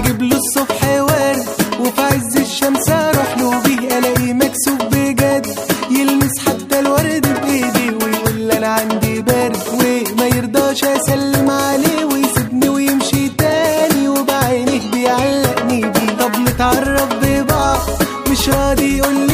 أجيب له الصبح ورد وفي عز الشمس أروح له بيه ألاقيه مكسوب بجد. يلمس حتى الورد بايديه ويقول أنا عندي برد وما يرضاش أسلم عليه ويسيبني ويمشي تاني. وبعينيه بيعلقني بيه طب نتعرف ببعض مش راضي يقول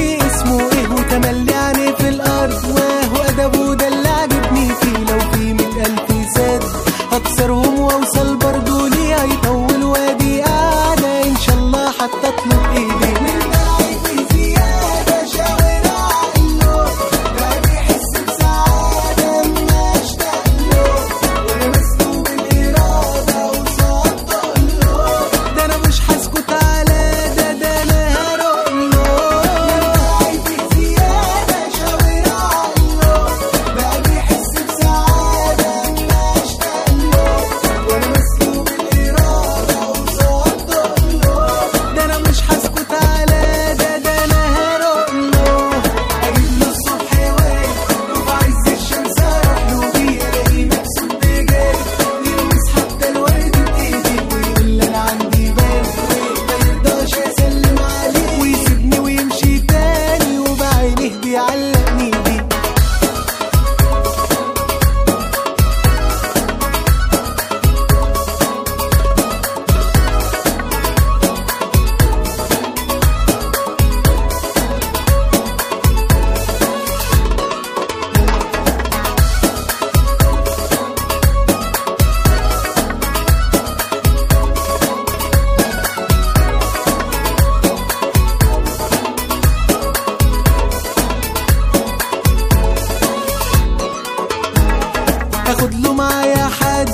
ما يا حد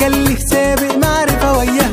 كل حسابي معرفة وياه